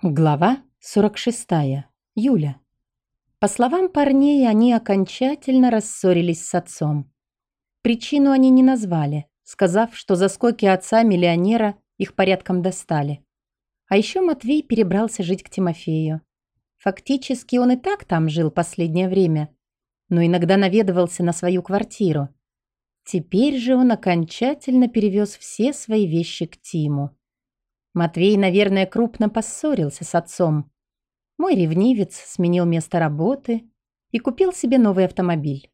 Глава 46. Юля. По словам парней, они окончательно рассорились с отцом. Причину они не назвали, сказав, что заскоки отца-миллионера их порядком достали. А еще Матвей перебрался жить к Тимофею. Фактически он и так там жил последнее время, но иногда наведывался на свою квартиру. Теперь же он окончательно перевез все свои вещи к Тиму. Матвей, наверное, крупно поссорился с отцом. Мой ревнивец сменил место работы и купил себе новый автомобиль.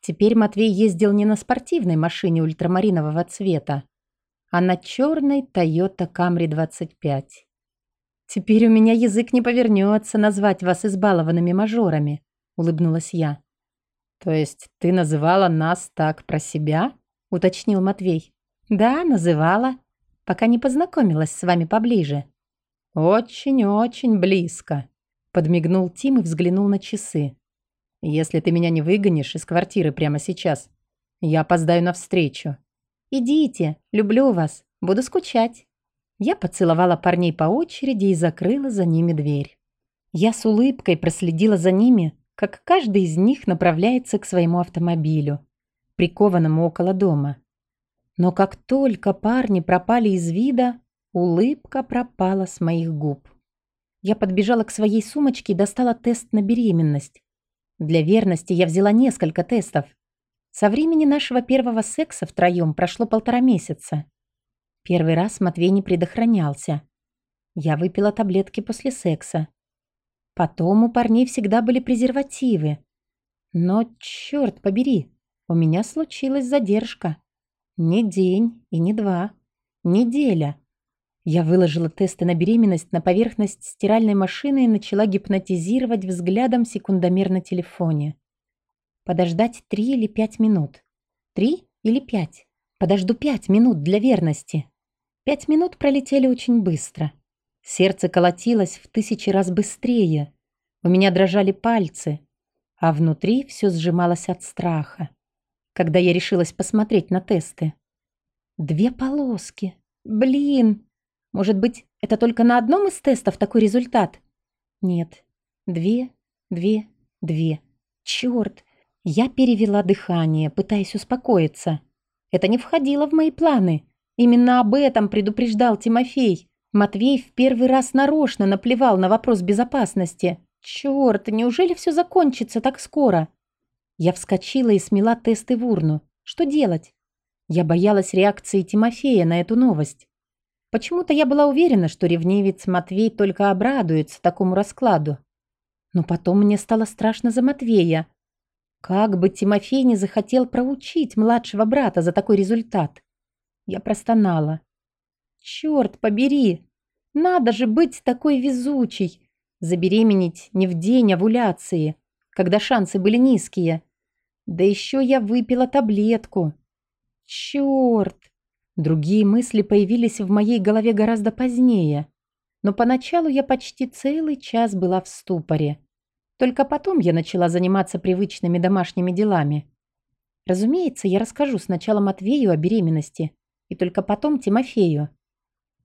Теперь Матвей ездил не на спортивной машине ультрамаринового цвета, а на черной Toyota Camry 25. «Теперь у меня язык не повернется назвать вас избалованными мажорами», — улыбнулась я. «То есть ты называла нас так про себя?» — уточнил Матвей. «Да, называла пока не познакомилась с вами поближе». «Очень-очень близко», — подмигнул Тим и взглянул на часы. «Если ты меня не выгонишь из квартиры прямо сейчас, я опоздаю на встречу». «Идите, люблю вас, буду скучать». Я поцеловала парней по очереди и закрыла за ними дверь. Я с улыбкой проследила за ними, как каждый из них направляется к своему автомобилю, прикованному около дома. Но как только парни пропали из вида, улыбка пропала с моих губ. Я подбежала к своей сумочке и достала тест на беременность. Для верности я взяла несколько тестов. Со времени нашего первого секса втроем прошло полтора месяца. Первый раз Матвей не предохранялся. Я выпила таблетки после секса. Потом у парней всегда были презервативы. Но, черт побери, у меня случилась задержка. Не день и не два. Неделя. Я выложила тесты на беременность на поверхность стиральной машины и начала гипнотизировать взглядом секундомер на телефоне. Подождать три или пять минут. Три или пять? Подожду пять минут для верности. Пять минут пролетели очень быстро. Сердце колотилось в тысячи раз быстрее. У меня дрожали пальцы, а внутри все сжималось от страха когда я решилась посмотреть на тесты. Две полоски. Блин. Может быть, это только на одном из тестов такой результат? Нет. Две, две, две. Черт. Я перевела дыхание, пытаясь успокоиться. Это не входило в мои планы. Именно об этом предупреждал Тимофей. Матвей в первый раз нарочно наплевал на вопрос безопасности. Черт, неужели все закончится так скоро? Я вскочила и смела тесты в урну. Что делать? Я боялась реакции Тимофея на эту новость. Почему-то я была уверена, что ревнивец Матвей только обрадуется такому раскладу. Но потом мне стало страшно за Матвея. Как бы Тимофей не захотел проучить младшего брата за такой результат. Я простонала. «Черт побери! Надо же быть такой везучей! Забеременеть не в день овуляции, когда шансы были низкие. Да еще я выпила таблетку. Черт! Другие мысли появились в моей голове гораздо позднее. Но поначалу я почти целый час была в ступоре. Только потом я начала заниматься привычными домашними делами. Разумеется, я расскажу сначала Матвею о беременности, и только потом Тимофею.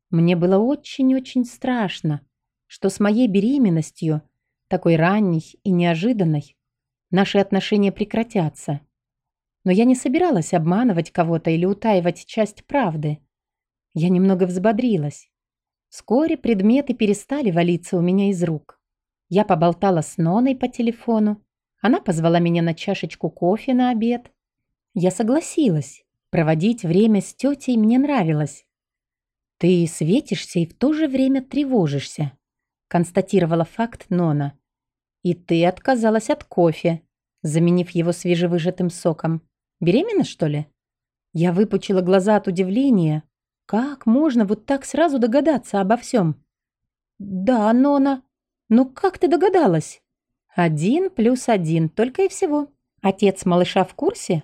Мне было очень-очень страшно, что с моей беременностью, такой ранней и неожиданной, наши отношения прекратятся. Но я не собиралась обманывать кого-то или утаивать часть правды. Я немного взбодрилась. Вскоре предметы перестали валиться у меня из рук. Я поболтала с Ноной по телефону. Она позвала меня на чашечку кофе на обед. Я согласилась. Проводить время с тетей мне нравилось. «Ты светишься и в то же время тревожишься», констатировала факт Нона. И ты отказалась от кофе, заменив его свежевыжатым соком. Беременна, что ли? Я выпучила глаза от удивления. Как можно вот так сразу догадаться обо всем? Да, Нона. Ну как ты догадалась? Один плюс один, только и всего. Отец малыша в курсе?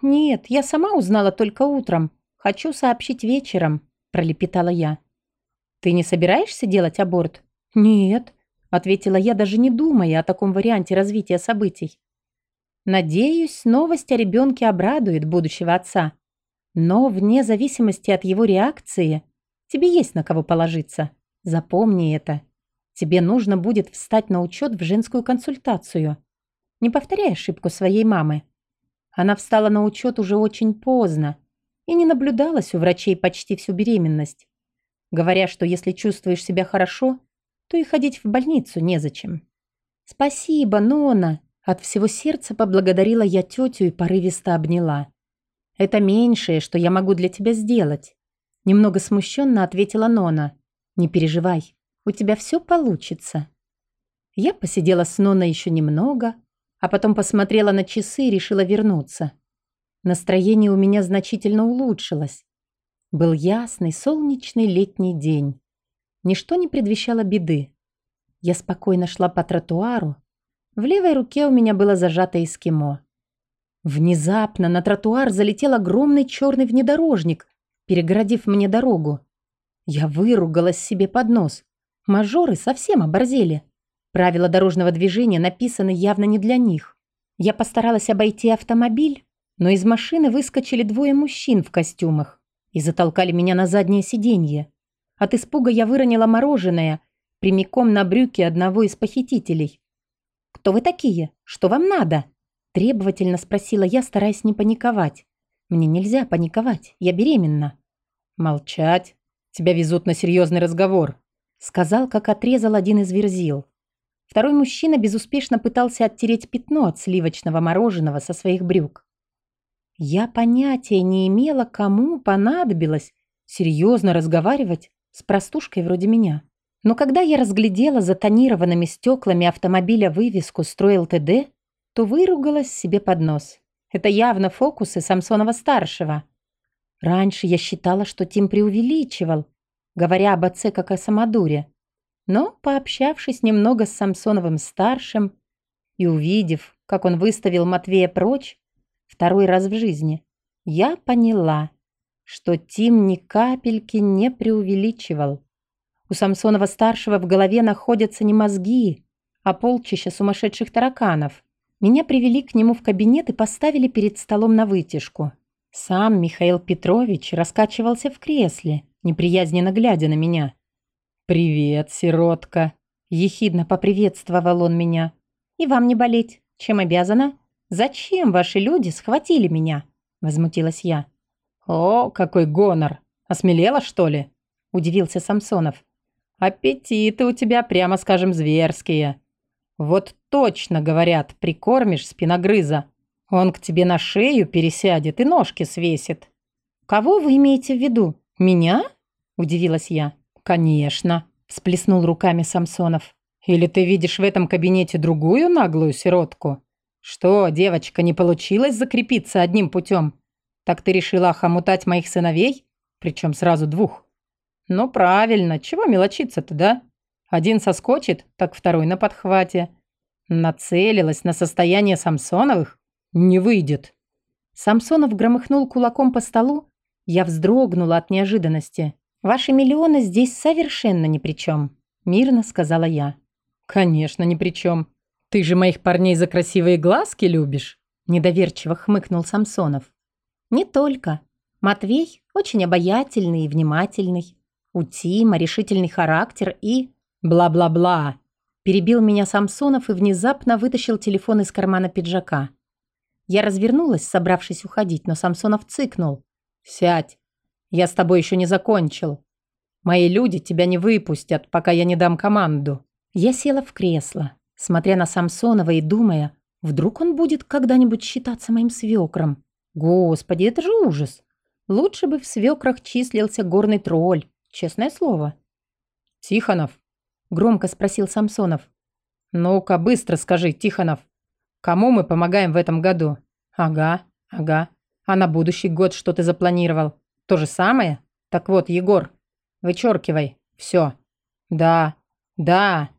Нет, я сама узнала только утром. Хочу сообщить вечером, пролепетала я. Ты не собираешься делать аборт? Нет, ответила я, даже не думая о таком варианте развития событий. Надеюсь, новость о ребенке обрадует будущего отца. Но вне зависимости от его реакции, тебе есть на кого положиться. Запомни это. тебе нужно будет встать на учет в женскую консультацию. Не повторяй ошибку своей мамы. Она встала на учет уже очень поздно и не наблюдалась у врачей почти всю беременность, говоря, что если чувствуешь себя хорошо, то и ходить в больницу незачем. «Спасибо, Нона!» От всего сердца поблагодарила я тетю и порывисто обняла. «Это меньшее, что я могу для тебя сделать», немного смущенно ответила Нона. «Не переживай, у тебя все получится». Я посидела с Ноной еще немного, а потом посмотрела на часы и решила вернуться. Настроение у меня значительно улучшилось. Был ясный, солнечный летний день. Ничто не предвещало беды. Я спокойно шла по тротуару. В левой руке у меня было зажато эскимо. Внезапно на тротуар залетел огромный черный внедорожник, перегородив мне дорогу. Я выругалась себе под нос. Мажоры совсем оборзели. Правила дорожного движения написаны явно не для них. Я постаралась обойти автомобиль, но из машины выскочили двое мужчин в костюмах и затолкали меня на заднее сиденье. От испуга я выронила мороженое прямиком на брюки одного из похитителей. «Кто вы такие? Что вам надо?» Требовательно спросила я, стараясь не паниковать. «Мне нельзя паниковать, я беременна». «Молчать. Тебя везут на серьезный разговор», сказал, как отрезал один из верзил. Второй мужчина безуспешно пытался оттереть пятно от сливочного мороженого со своих брюк. Я понятия не имела, кому понадобилось серьезно разговаривать с простушкой вроде меня. Но когда я разглядела за тонированными стеклами автомобиля вывеску «Строил ТД», то выругалась себе под нос. Это явно фокусы Самсонова-старшего. Раньше я считала, что Тим преувеличивал, говоря об отце как о самодуре. Но, пообщавшись немного с Самсоновым-старшим и увидев, как он выставил Матвея прочь, второй раз в жизни, я поняла, что Тим ни капельки не преувеличивал. У Самсонова-старшего в голове находятся не мозги, а полчища сумасшедших тараканов. Меня привели к нему в кабинет и поставили перед столом на вытяжку. Сам Михаил Петрович раскачивался в кресле, неприязненно глядя на меня. «Привет, сиротка!» Ехидно поприветствовал он меня. «И вам не болеть. Чем обязана? Зачем ваши люди схватили меня?» Возмутилась я. «О, какой гонор! Осмелела, что ли?» Удивился Самсонов. «Аппетиты у тебя, прямо скажем, зверские. Вот точно, говорят, прикормишь спиногрыза. Он к тебе на шею пересядет и ножки свесит». «Кого вы имеете в виду? Меня?» Удивилась я. «Конечно», – всплеснул руками Самсонов. «Или ты видишь в этом кабинете другую наглую сиротку? Что, девочка, не получилось закрепиться одним путем? Так ты решила охомутать моих сыновей? Причем сразу двух. Ну, правильно, чего мелочиться-то, да? Один соскочит, так второй на подхвате. Нацелилась на состояние Самсоновых? Не выйдет». Самсонов громыхнул кулаком по столу. Я вздрогнула от неожиданности. «Ваши миллионы здесь совершенно ни при чем», – мирно сказала я. «Конечно, ни при чем. Ты же моих парней за красивые глазки любишь?» – недоверчиво хмыкнул Самсонов. «Не только. Матвей очень обаятельный и внимательный. У Тима решительный характер и...» «Бла-бла-бла», – перебил меня Самсонов и внезапно вытащил телефон из кармана пиджака. Я развернулась, собравшись уходить, но Самсонов цыкнул. «Сядь. Я с тобой еще не закончил. Мои люди тебя не выпустят, пока я не дам команду». Я села в кресло, смотря на Самсонова и думая, вдруг он будет когда-нибудь считаться моим свекром. Господи, это же ужас. Лучше бы в свекрах числился горный тролль, честное слово. «Тихонов?» – громко спросил Самсонов. «Ну-ка, быстро скажи, Тихонов, кому мы помогаем в этом году?» «Ага, ага. А на будущий год что ты запланировал?» То же самое? Так вот, Егор, вычеркивай. Все. Да, да,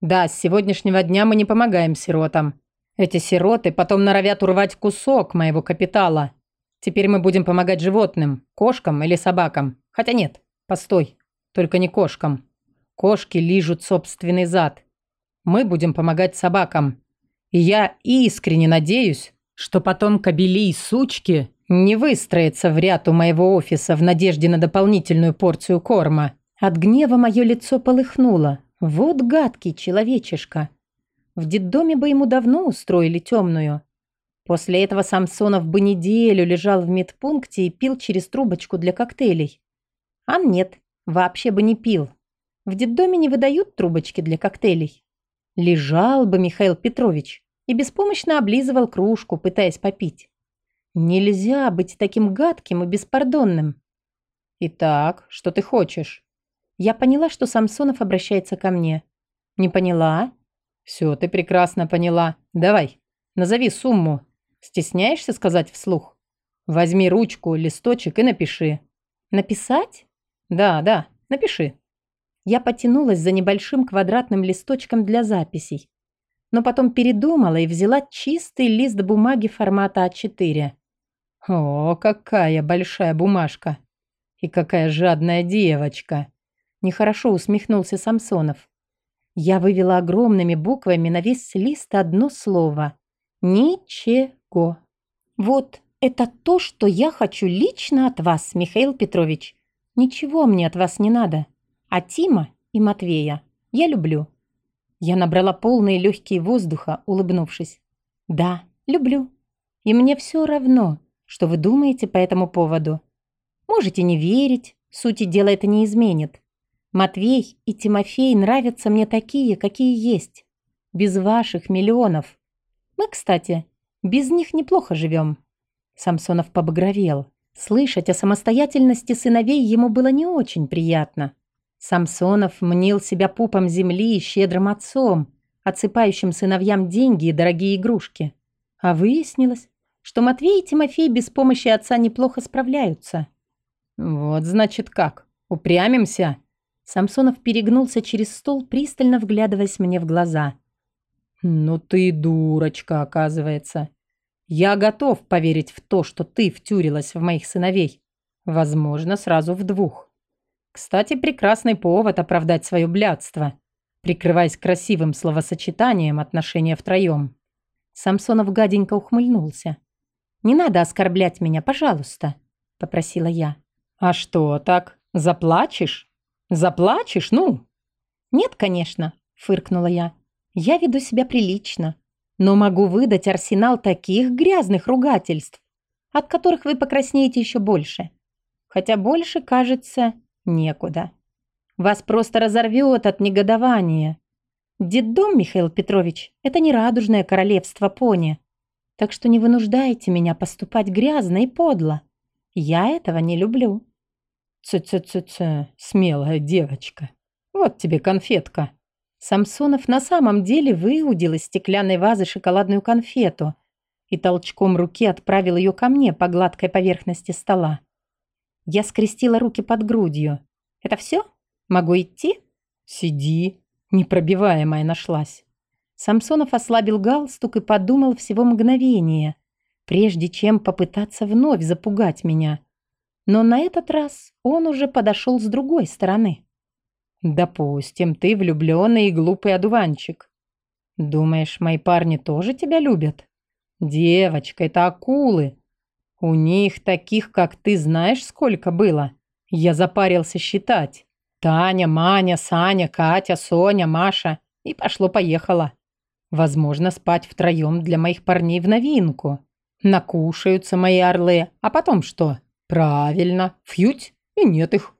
да, с сегодняшнего дня мы не помогаем сиротам. Эти сироты потом норовят урвать кусок моего капитала. Теперь мы будем помогать животным, кошкам или собакам. Хотя нет, постой, только не кошкам. Кошки лижут собственный зад. Мы будем помогать собакам. И я искренне надеюсь, что потом кобели и сучки не выстроится в ряд у моего офиса в надежде на дополнительную порцию корма. От гнева мое лицо полыхнуло. Вот гадкий человечишка. В детдоме бы ему давно устроили темную. После этого Самсонов бы неделю лежал в медпункте и пил через трубочку для коктейлей. А нет, вообще бы не пил. В детдоме не выдают трубочки для коктейлей. Лежал бы Михаил Петрович и беспомощно облизывал кружку, пытаясь попить. Нельзя быть таким гадким и беспардонным. «Итак, что ты хочешь?» Я поняла, что Самсонов обращается ко мне. «Не поняла?» «Все, ты прекрасно поняла. Давай, назови сумму. Стесняешься сказать вслух? Возьми ручку, листочек и напиши». «Написать?» «Да, да, напиши». Я потянулась за небольшим квадратным листочком для записей, но потом передумала и взяла чистый лист бумаги формата А4. «О, какая большая бумажка! И какая жадная девочка!» Нехорошо усмехнулся Самсонов. Я вывела огромными буквами на весь лист одно слово. Ничего. Вот это то, что я хочу лично от вас, Михаил Петрович. Ничего мне от вас не надо. А Тима и Матвея я люблю. Я набрала полные легкие воздуха, улыбнувшись. Да, люблю. И мне все равно, что вы думаете по этому поводу. Можете не верить, сути дела это не изменит. Матвей и Тимофей нравятся мне такие, какие есть. Без ваших миллионов. Мы, кстати, без них неплохо живем. Самсонов побагровел. Слышать о самостоятельности сыновей ему было не очень приятно. Самсонов мнил себя пупом земли и щедрым отцом, отсыпающим сыновьям деньги и дорогие игрушки. А выяснилось, что Матвей и Тимофей без помощи отца неплохо справляются. «Вот значит как. Упрямимся?» Самсонов перегнулся через стол, пристально вглядываясь мне в глаза. «Ну ты дурочка, оказывается. Я готов поверить в то, что ты втюрилась в моих сыновей. Возможно, сразу в двух. Кстати, прекрасный повод оправдать свое блядство, прикрываясь красивым словосочетанием отношения втроем». Самсонов гаденько ухмыльнулся. «Не надо оскорблять меня, пожалуйста», — попросила я. «А что так? Заплачешь?» Заплачешь, ну?» «Нет, конечно», — фыркнула я. «Я веду себя прилично, но могу выдать арсенал таких грязных ругательств, от которых вы покраснеете еще больше. Хотя больше, кажется, некуда. Вас просто разорвет от негодования. Деддом, Михаил Петрович, это не радужное королевство пони. Так что не вынуждайте меня поступать грязно и подло. Я этого не люблю». «Ц-ц-ц-ц, смелая девочка. Вот тебе конфетка». Самсонов на самом деле выудил из стеклянной вазы шоколадную конфету и толчком руки отправил ее ко мне по гладкой поверхности стола. Я скрестила руки под грудью. «Это все? Могу идти?» «Сиди». Непробиваемая нашлась. Самсонов ослабил галстук и подумал всего мгновение, прежде чем попытаться вновь запугать меня – но на этот раз он уже подошел с другой стороны. «Допустим, ты влюбленный и глупый одуванчик. Думаешь, мои парни тоже тебя любят? Девочка, это акулы. У них таких, как ты, знаешь, сколько было? Я запарился считать. Таня, Маня, Саня, Катя, Соня, Маша. И пошло-поехало. Возможно, спать втроем для моих парней в новинку. Накушаются мои орлы, а потом что?» Правильно, фьють и нет их.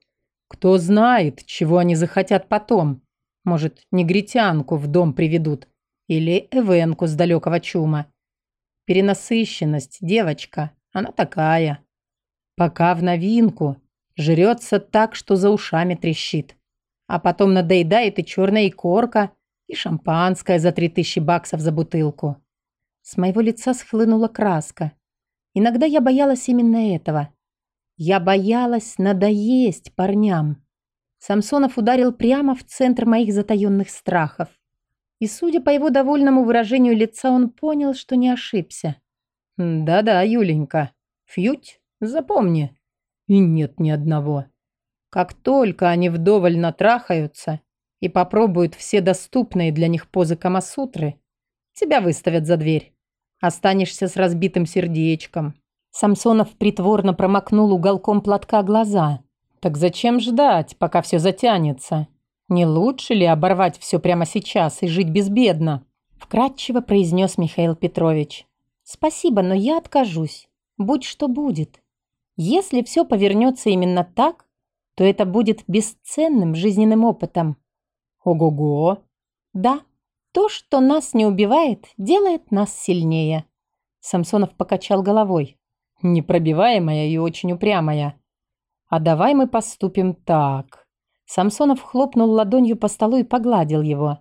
Кто знает, чего они захотят потом. Может, негритянку в дом приведут. Или эвенку с далекого чума. Перенасыщенность, девочка, она такая. Пока в новинку. Жрется так, что за ушами трещит. А потом надоедает и черная икорка, и шампанское за три тысячи баксов за бутылку. С моего лица схлынула краска. Иногда я боялась именно этого. Я боялась надоесть парням. Самсонов ударил прямо в центр моих затаённых страхов. И, судя по его довольному выражению лица, он понял, что не ошибся. «Да-да, Юленька, фьють, запомни. И нет ни одного. Как только они вдоволь натрахаются и попробуют все доступные для них позы Камасутры, тебя выставят за дверь. Останешься с разбитым сердечком, Самсонов притворно промокнул уголком платка глаза. «Так зачем ждать, пока все затянется? Не лучше ли оборвать все прямо сейчас и жить безбедно? Вкратчиво произнес Михаил Петрович. Спасибо, но я откажусь. Будь что будет. Если все повернется именно так, то это будет бесценным жизненным опытом. Ого-го. Да, то, что нас не убивает, делает нас сильнее. Самсонов покачал головой. Непробиваемая и очень упрямая. А давай мы поступим так. Самсонов хлопнул ладонью по столу и погладил его.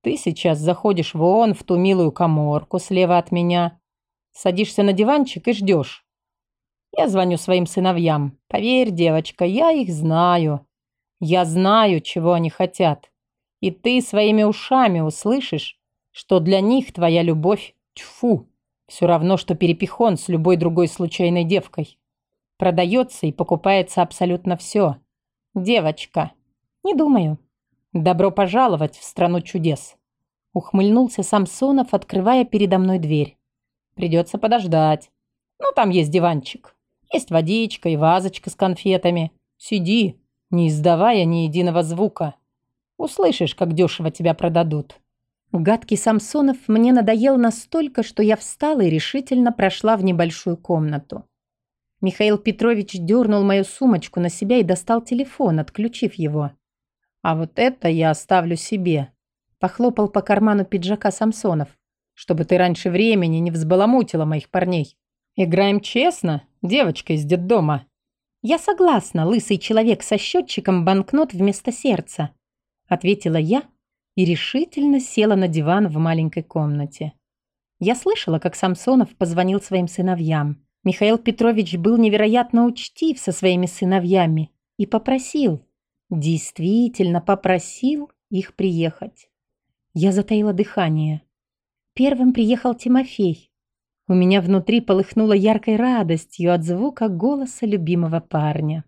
Ты сейчас заходишь вон в ту милую коморку слева от меня, садишься на диванчик и ждешь. Я звоню своим сыновьям. Поверь, девочка, я их знаю. Я знаю, чего они хотят. И ты своими ушами услышишь, что для них твоя любовь – тьфу, все равно, что перепихон с любой другой случайной девкой. Продается и покупается абсолютно все. Девочка. Не думаю. Добро пожаловать в страну чудес. Ухмыльнулся Самсонов, открывая передо мной дверь. Придется подождать. Ну, там есть диванчик. Есть водичка и вазочка с конфетами. Сиди, не издавая ни единого звука. Услышишь, как дешево тебя продадут. Гадкий Самсонов мне надоел настолько, что я встала и решительно прошла в небольшую комнату. Михаил Петрович дернул мою сумочку на себя и достал телефон, отключив его. «А вот это я оставлю себе», – похлопал по карману пиджака Самсонов, «чтобы ты раньше времени не взбаламутила моих парней. Играем честно, девочка из детдома». «Я согласна, лысый человек со счетчиком банкнот вместо сердца», – ответила я и решительно села на диван в маленькой комнате. Я слышала, как Самсонов позвонил своим сыновьям. Михаил Петрович был невероятно учтив со своими сыновьями и попросил, действительно попросил их приехать. Я затаила дыхание. Первым приехал Тимофей. У меня внутри полыхнуло яркой радостью от звука голоса любимого парня.